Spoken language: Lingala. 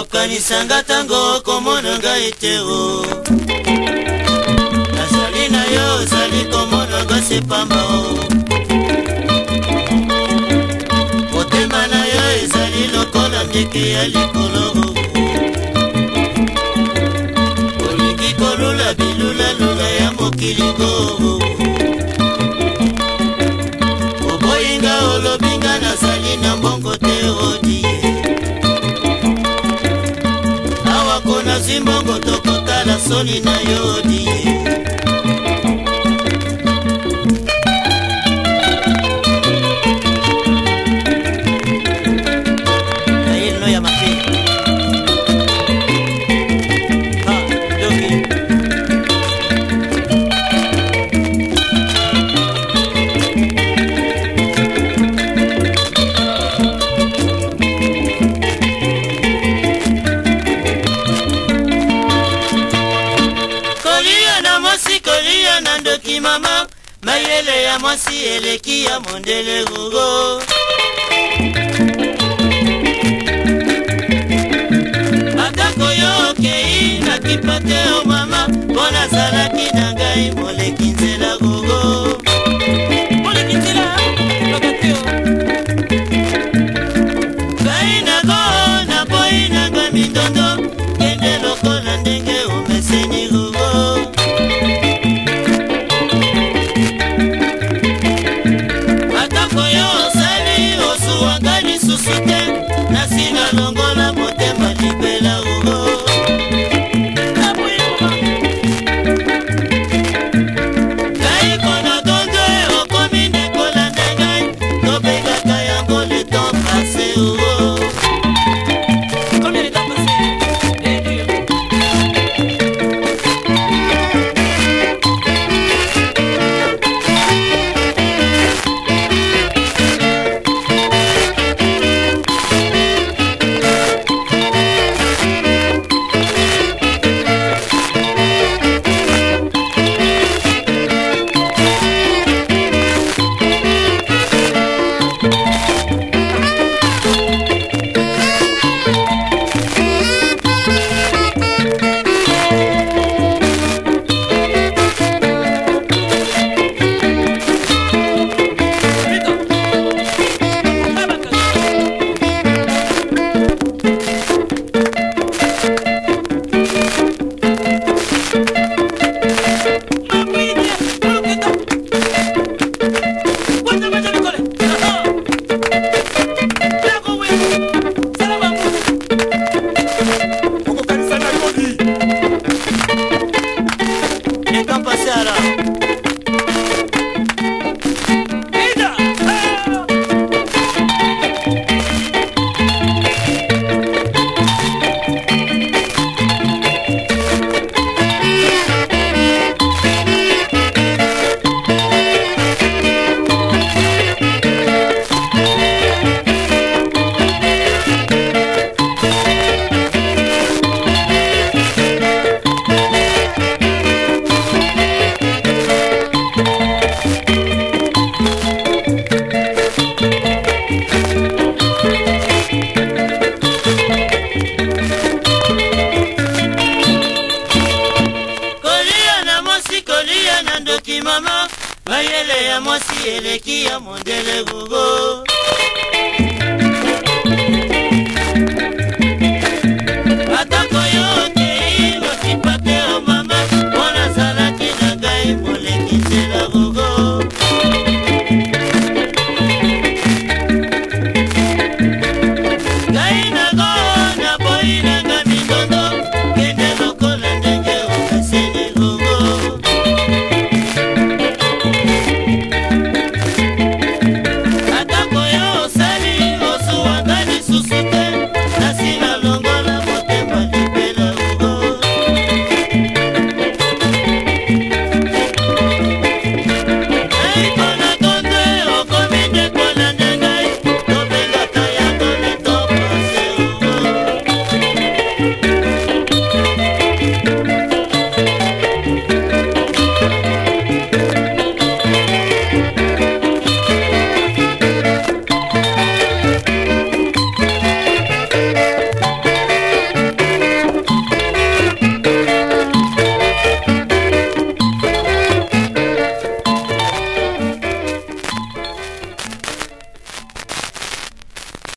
okanisanga ntango okomona ngai te o nazali na yo ozali komona ngasi pamba o motema na yo ezali lokola ndeke ya likolo olingi kolula bilula lula ya mokili ngoo nazwi mbongo tokotala soni na yo die ya mwasi eleki ya mondele gogo atako yo okei nakipate omama mpo nazalaki na ngai mole parceirão. eleki ya mondele gugo